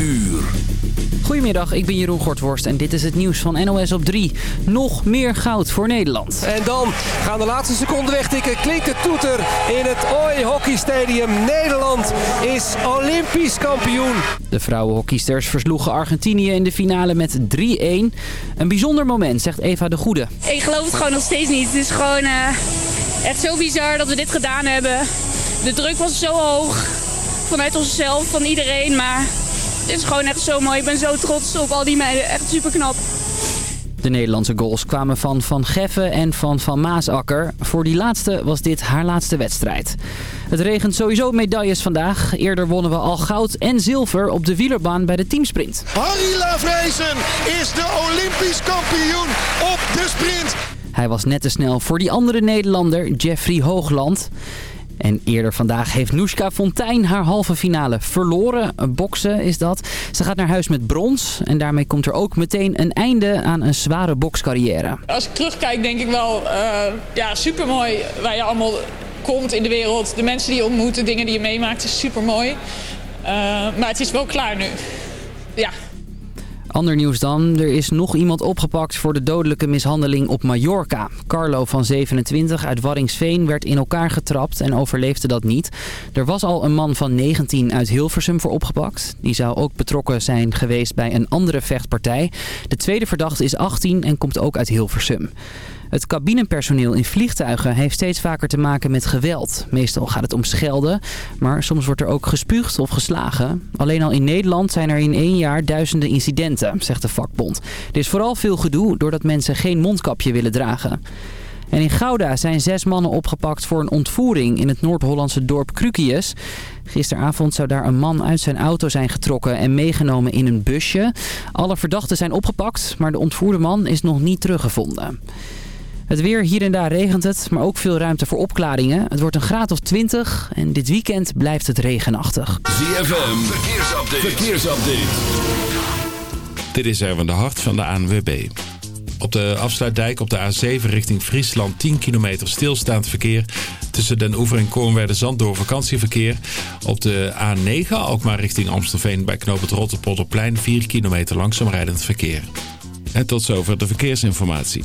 uur. Goedemiddag, ik ben Jeroen Gortworst en dit is het nieuws van NOS op 3. Nog meer goud voor Nederland. En dan gaan de laatste seconden wegtikken. Klinkt het toeter in het Oi Hockey Stadium. Nederland is Olympisch kampioen. De vrouwenhockeysters versloegen Argentinië in de finale met 3-1. Een bijzonder moment, zegt Eva de Goede. Ik geloof het gewoon nog steeds niet. Het is gewoon uh, echt zo bizar dat we dit gedaan hebben. De druk was zo hoog vanuit onszelf, van iedereen. Maar is gewoon echt zo mooi. Ik ben zo trots op al die meiden. Echt super knap. De Nederlandse goals kwamen van Van Geffen en van Van Maasakker. Voor die laatste was dit haar laatste wedstrijd. Het regent sowieso medailles vandaag. Eerder wonnen we al goud en zilver op de wielerbaan bij de teamsprint. Harry Lavrezen is de Olympisch kampioen op de sprint. Hij was net te snel voor die andere Nederlander, Jeffrey Hoogland. En eerder vandaag heeft Noeska Fontijn haar halve finale verloren. Boksen is dat. Ze gaat naar huis met brons. En daarmee komt er ook meteen een einde aan een zware bokscarrière. Als ik terugkijk denk ik wel, uh, ja, supermooi waar je allemaal komt in de wereld. De mensen die je ontmoet, de dingen die je meemaakt, is supermooi. Uh, maar het is wel klaar nu. Ja, Ander nieuws dan. Er is nog iemand opgepakt voor de dodelijke mishandeling op Mallorca. Carlo van 27 uit Warringsveen werd in elkaar getrapt en overleefde dat niet. Er was al een man van 19 uit Hilversum voor opgepakt. Die zou ook betrokken zijn geweest bij een andere vechtpartij. De tweede verdachte is 18 en komt ook uit Hilversum. Het cabinepersoneel in vliegtuigen heeft steeds vaker te maken met geweld. Meestal gaat het om schelden, maar soms wordt er ook gespuugd of geslagen. Alleen al in Nederland zijn er in één jaar duizenden incidenten, zegt de vakbond. Er is vooral veel gedoe doordat mensen geen mondkapje willen dragen. En in Gouda zijn zes mannen opgepakt voor een ontvoering in het Noord-Hollandse dorp Krukius. Gisteravond zou daar een man uit zijn auto zijn getrokken en meegenomen in een busje. Alle verdachten zijn opgepakt, maar de ontvoerde man is nog niet teruggevonden. Het weer, hier en daar regent het, maar ook veel ruimte voor opklaringen. Het wordt een graad of 20 en dit weekend blijft het regenachtig. ZFM, verkeersupdate. verkeersupdate. Dit is Erwin de Hart van de ANWB. Op de afsluitdijk op de A7 richting Friesland 10 kilometer stilstaand verkeer. Tussen Den Oever en Koornwerden Zand door vakantieverkeer. Op de A9 ook maar richting Amstelveen bij knoop het Rotterpolderplein 4 kilometer langzaam rijdend verkeer. En tot zover de verkeersinformatie.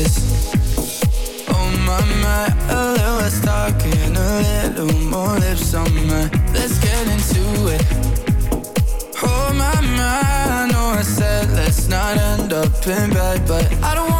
this. On my mind A little less and a little more lips on mine Let's get into it. Hold my mind, I know I said let's not end up in bed But I don't want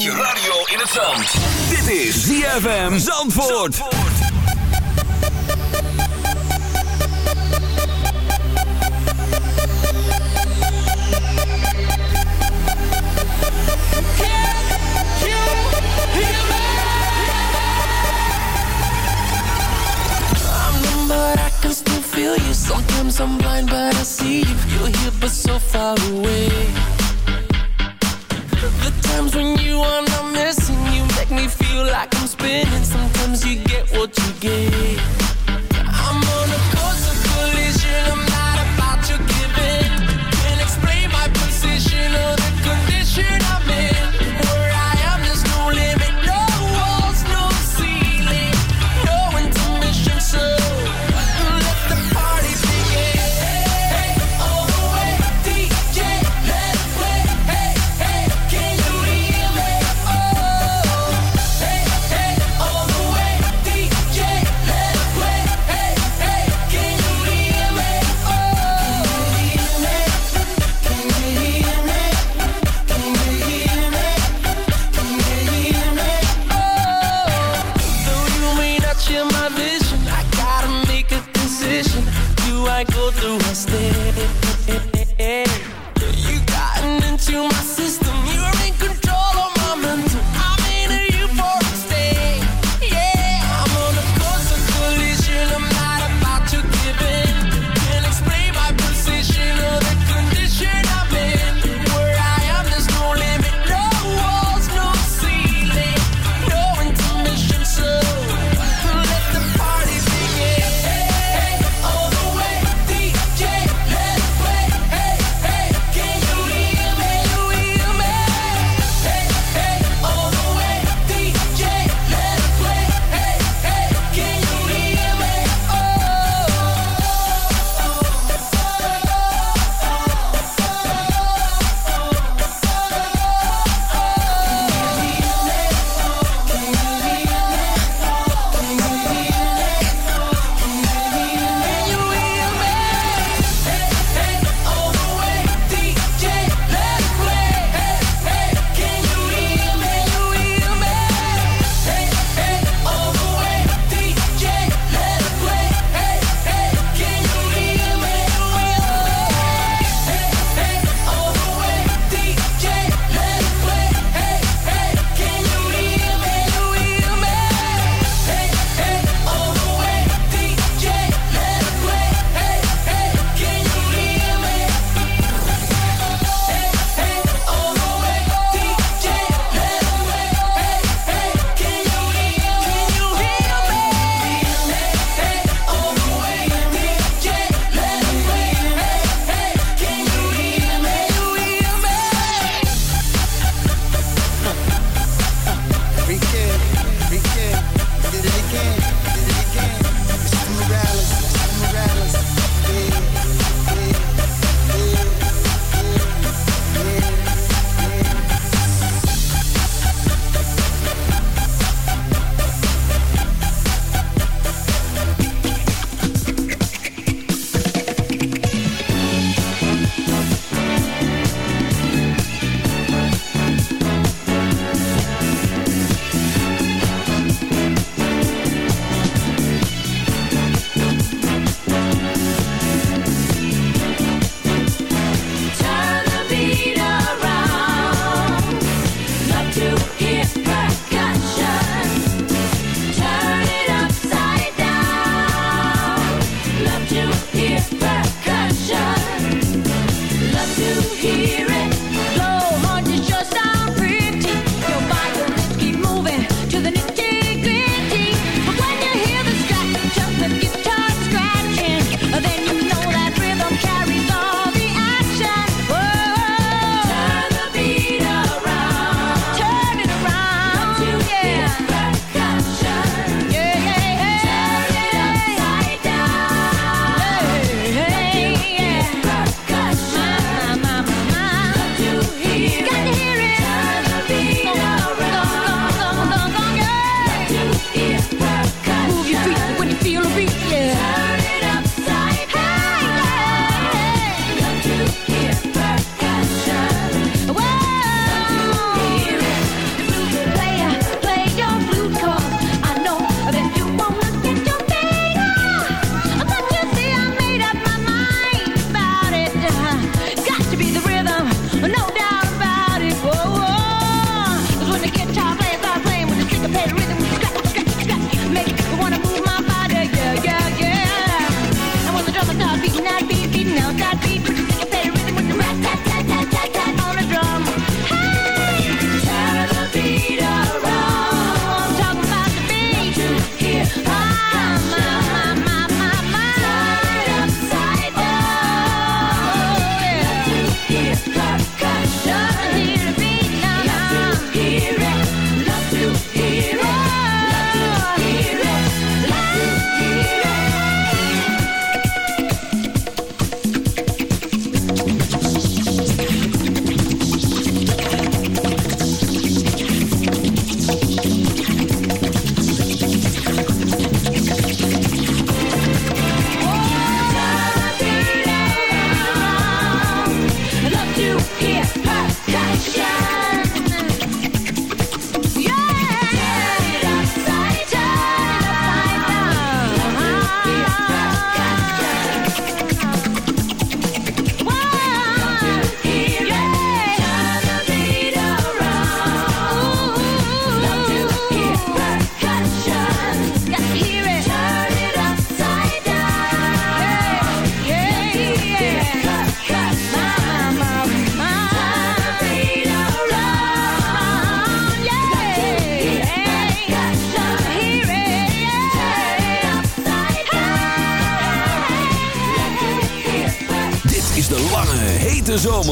Zet je radio in het zand. Dit is ZFM Zandvoort. Zandvoort. Sometimes I'm blind, but I see you. You're here, but so far away. when I'm missing you. Make me feel like I'm spinning. Sometimes you get what you give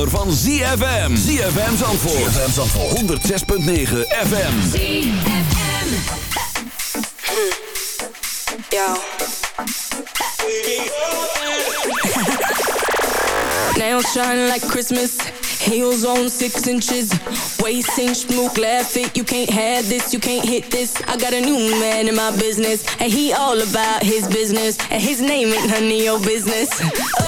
zomer van ZFM. ZFM Zandvoort. ZFM Zandvoort. 106.9 FM. Yo. Nails shine like Christmas. Heels on six inches. Waist inch, smooth, glad fit. You can't have this, you can't hit this. I got a new man in my business. And he all about his business. And his name ain't none of your business. Oh,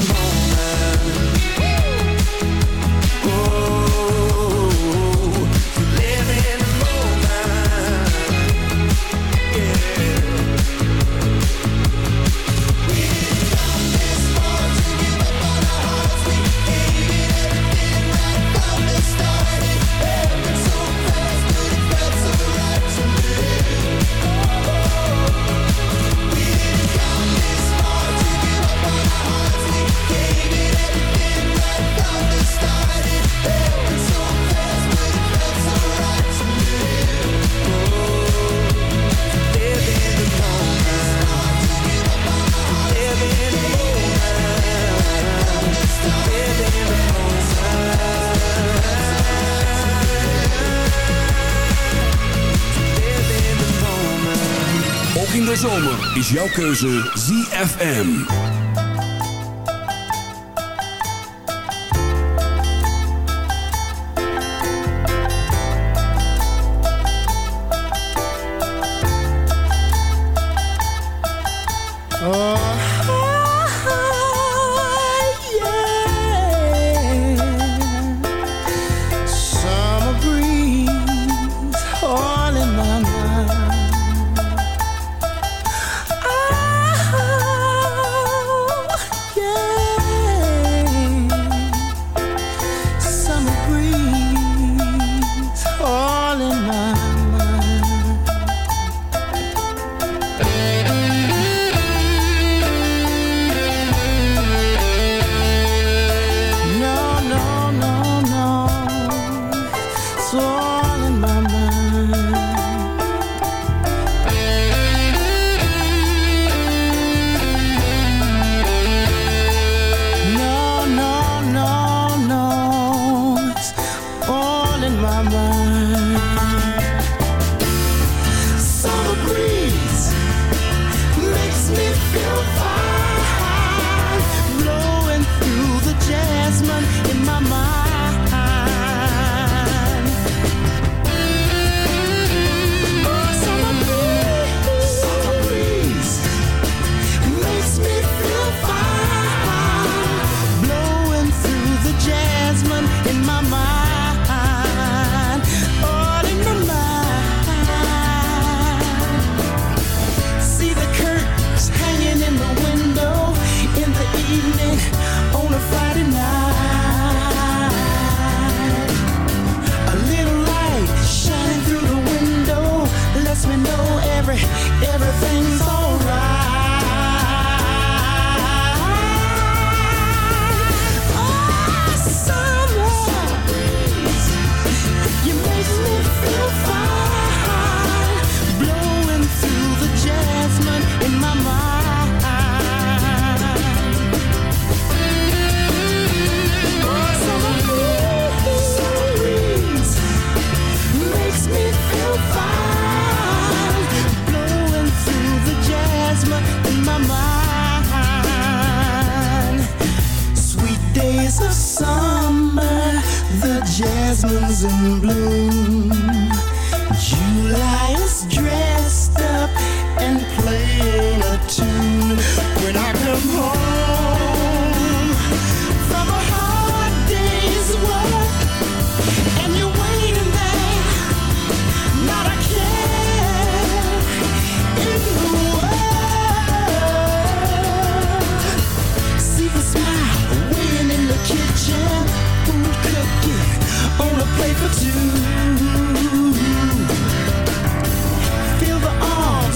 jouw keuze ZFM.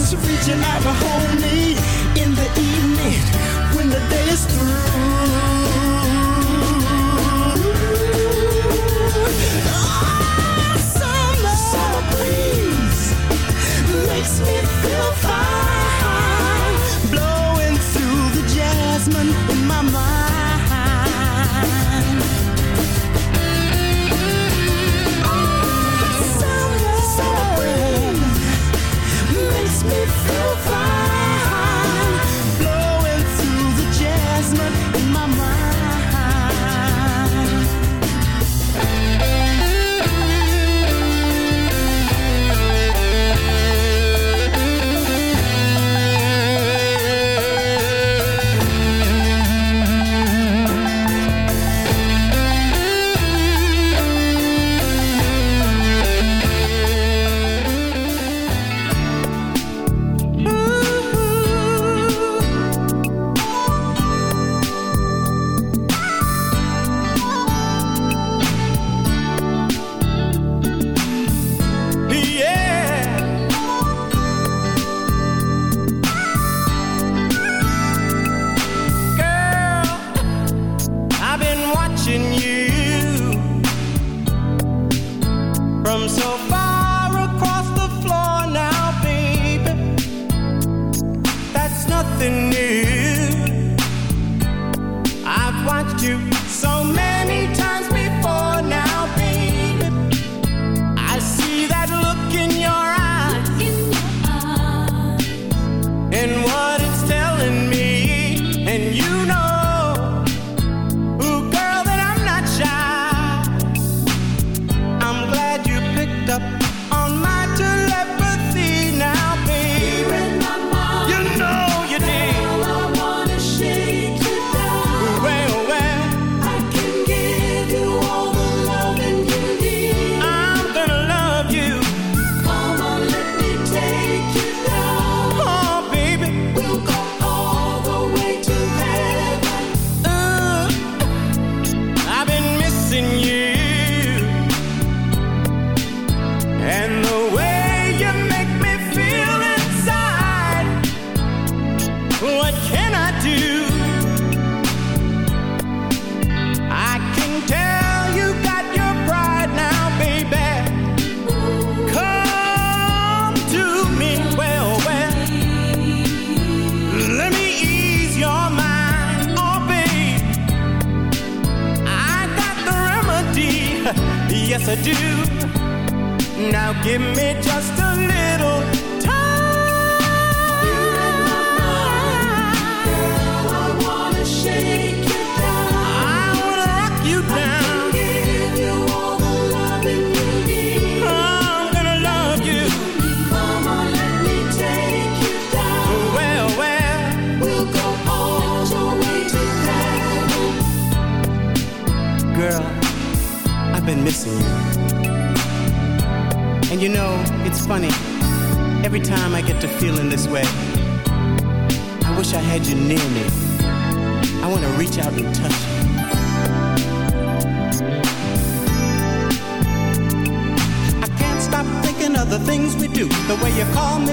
is reaching out to hold me in the evening when the day is through. Oh, summer, summer breeze makes me feel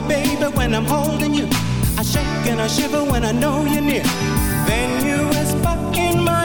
baby, when I'm holding you. I shake and I shiver when I know you're near. Then you whisper in my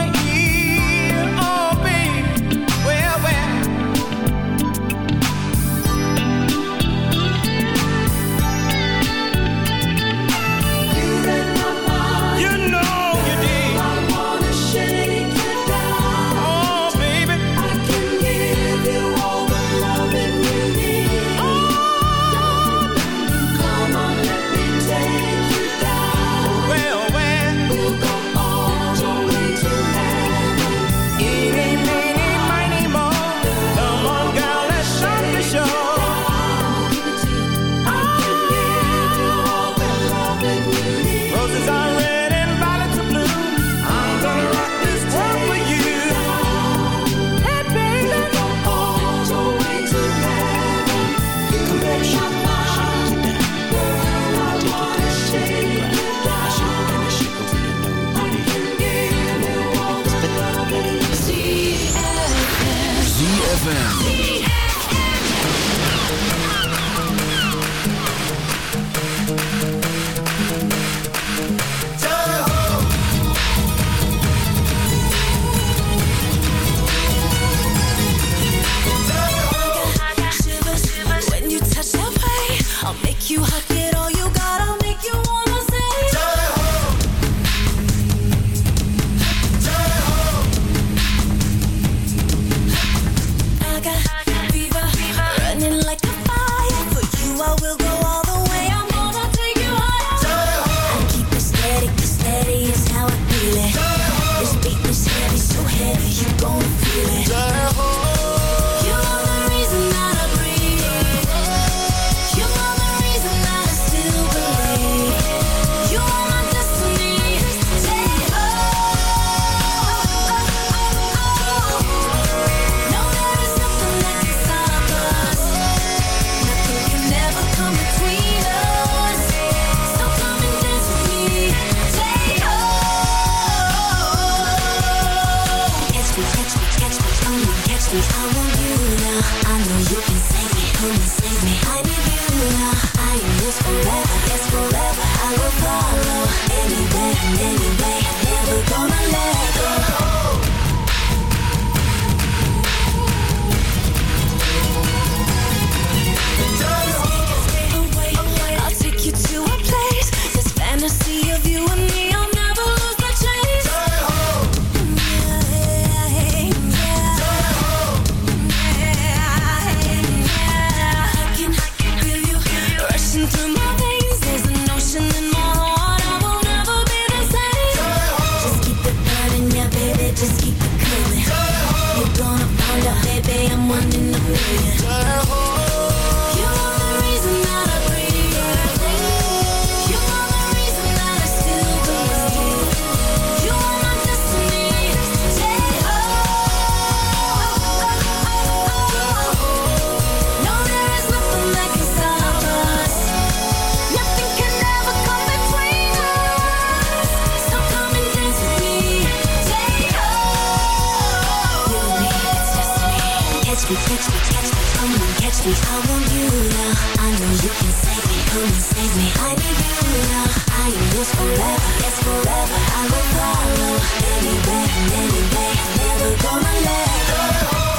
I will follow anywhere, anywhere, never gonna let go.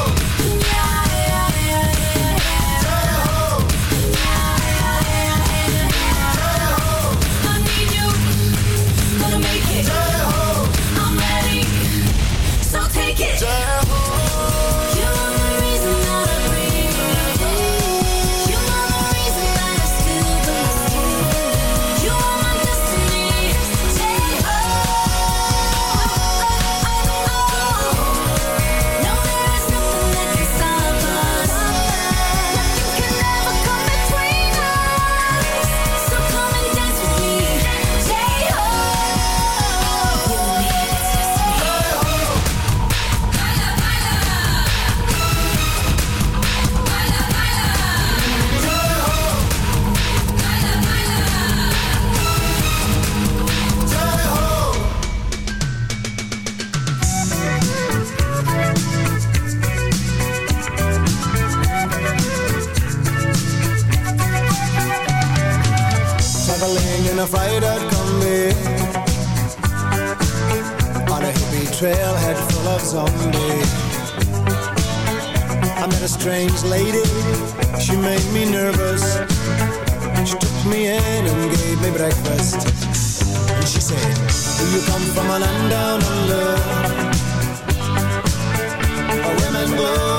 provider combi On a hippie trailhead full of zombies. I met a strange lady, she made me nervous. She took me in and gave me breakfast. And she said, do you come from a land down under? A women go